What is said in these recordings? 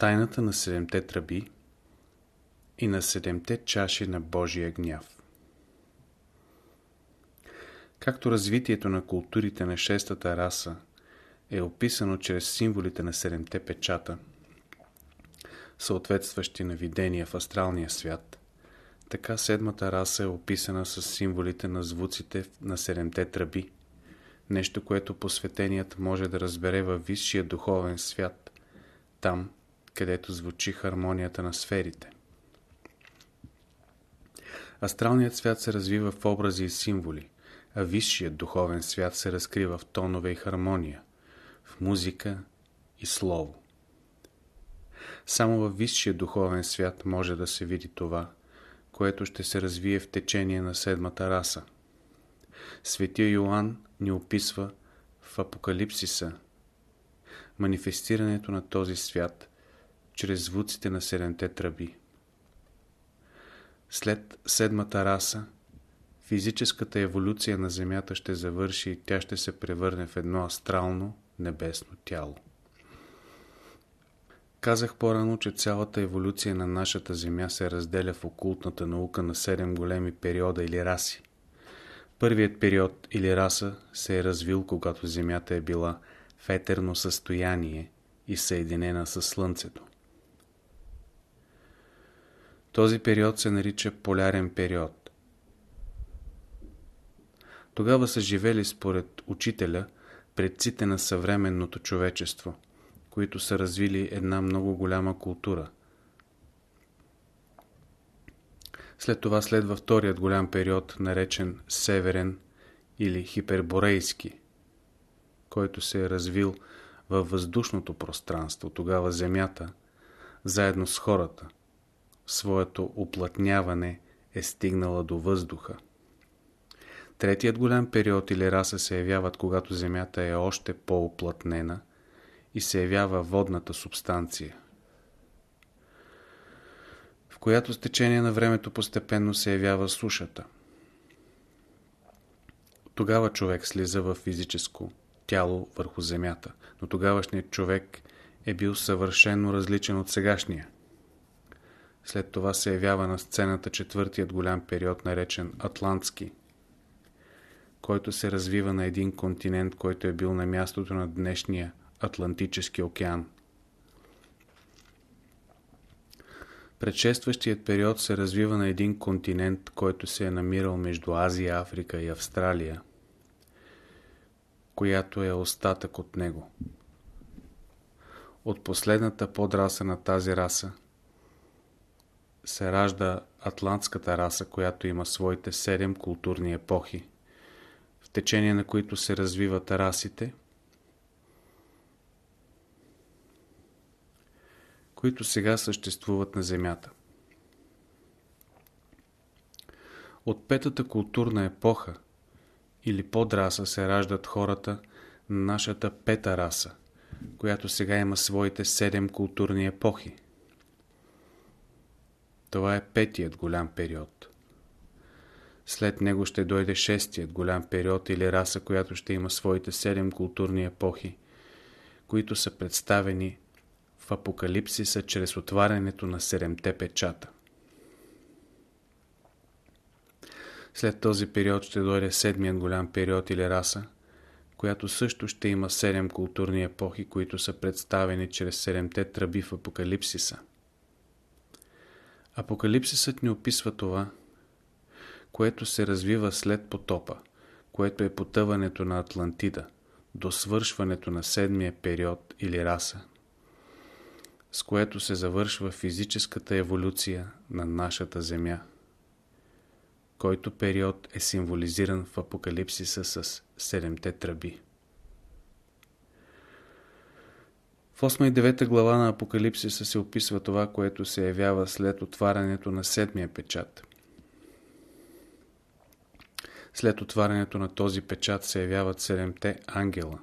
Тайната на седемте тръби и на седемте чаши на Божия гняв. Както развитието на културите на шестата раса е описано чрез символите на седемте печата, съответстващи на видения в астралния свят, така седмата раса е описана с символите на звуците на седемте тръби, нещо, което посветеният може да разбере във висшия духовен свят, там, където звучи хармонията на сферите. Астралният свят се развива в образи и символи, а висшият духовен свят се разкрива в тонове и хармония, в музика и слово. Само във висшия духовен свят може да се види това, което ще се развие в течение на седмата раса. Светия Йоанн ни описва в Апокалипсиса манифестирането на този свят чрез звуците на седемте тръби. След седмата раса физическата еволюция на Земята ще завърши и тя ще се превърне в едно астрално небесно тяло. Казах по-рано, че цялата еволюция на нашата Земя се разделя в окултната наука на седем големи периода или раси. Първият период или раса се е развил, когато Земята е била в етерно състояние и съединена с Слънцето. Този период се нарича полярен период. Тогава са живели според учителя предците на съвременното човечество – които са развили една много голяма култура. След това следва вторият голям период, наречен Северен или Хиперборейски, който се е развил във въздушното пространство. Тогава Земята, заедно с хората, своето уплътняване е стигнала до въздуха. Третият голям период или раса се явяват, когато Земята е още по-уплътнена – и се явява водната субстанция, в която с течение на времето постепенно се явява сушата. Тогава човек слиза в физическо тяло върху земята, но тогавашният човек е бил съвършенно различен от сегашния. След това се явява на сцената четвъртият голям период, наречен Атлантски, който се развива на един континент, който е бил на мястото на днешния Атлантически океан. Предшестващият период се развива на един континент, който се е намирал между Азия, Африка и Австралия, която е остатък от него. От последната подраса на тази раса се ражда атлантската раса, която има своите седем културни епохи, в течение на които се развиват расите – които сега съществуват на Земята. От петата културна епоха или подраса се раждат хората на нашата пета раса, която сега има своите седем културни епохи. Това е петият голям период. След него ще дойде шестият голям период или раса, която ще има своите седем културни епохи, които са представени в Апокалипсиса чрез отварянето на седемте печата. След този период ще дойде седмият голям период или раса, която също ще има седем културни епохи, които са представени чрез седемте тръби в Апокалипсиса. Апокалипсисът ни описва това, което се развива след потопа, което е потъването на Атлантида, до свършването на седмия период или раса, с което се завършва физическата еволюция на нашата Земя, който период е символизиран в Апокалипсиса с седемте тръби. В 8 и 9 глава на Апокалипсиса се описва това, което се явява след отварянето на седмия печат. След отварянето на този печат се явяват седемте ангела,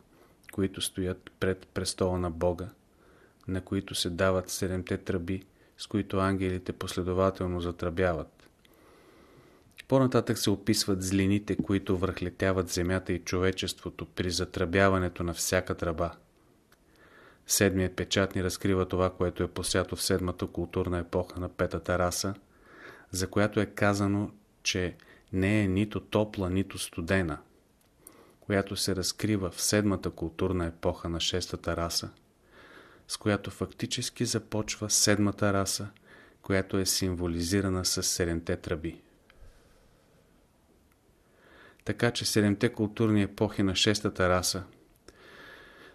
които стоят пред престола на Бога на които се дават седемте тръби, с които ангелите последователно затръбяват. По-нататък се описват злините, които върхлетяват земята и човечеството при затръбяването на всяка тръба. Седмият печат ни разкрива това, което е посято в седмата културна епоха на петата раса, за която е казано, че не е нито топла, нито студена, която се разкрива в седмата културна епоха на шестата раса, с която фактически започва седмата раса, която е символизирана с седемте тръби. Така че седемте културни епохи на шестата раса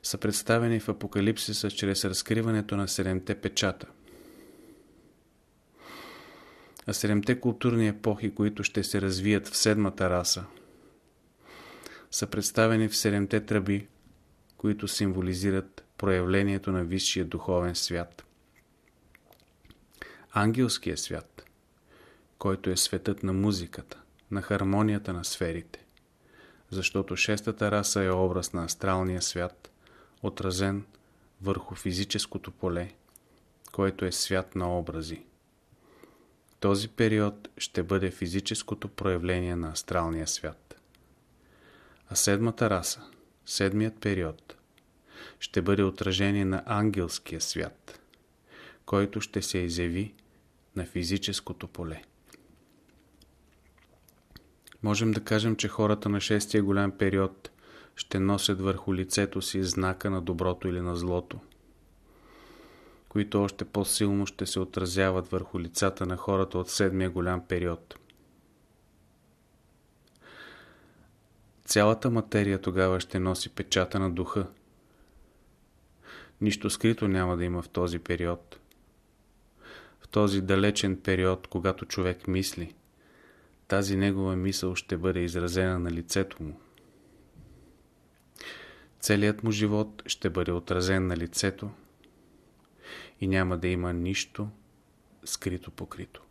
са представени в Апокалипсиса чрез разкриването на седемте печата. А седемте културни епохи, които ще се развият в седмата раса, са представени в седемте тръби, които символизират проявлението на висшия духовен свят. Ангелския свят, който е светът на музиката, на хармонията на сферите, защото шестата раса е образ на астралния свят, отразен върху физическото поле, който е свят на образи. Този период ще бъде физическото проявление на астралния свят. А седмата раса, седмият период, ще бъде отражение на ангелския свят, който ще се изяви на физическото поле. Можем да кажем, че хората на шестия голям период ще носят върху лицето си знака на доброто или на злото, които още по-силно ще се отразяват върху лицата на хората от седмия голям период. Цялата материя тогава ще носи печата на духа. Нищо скрито няма да има в този период. В този далечен период, когато човек мисли, тази негова мисъл ще бъде изразена на лицето му. Целият му живот ще бъде отразен на лицето и няма да има нищо скрито покрито.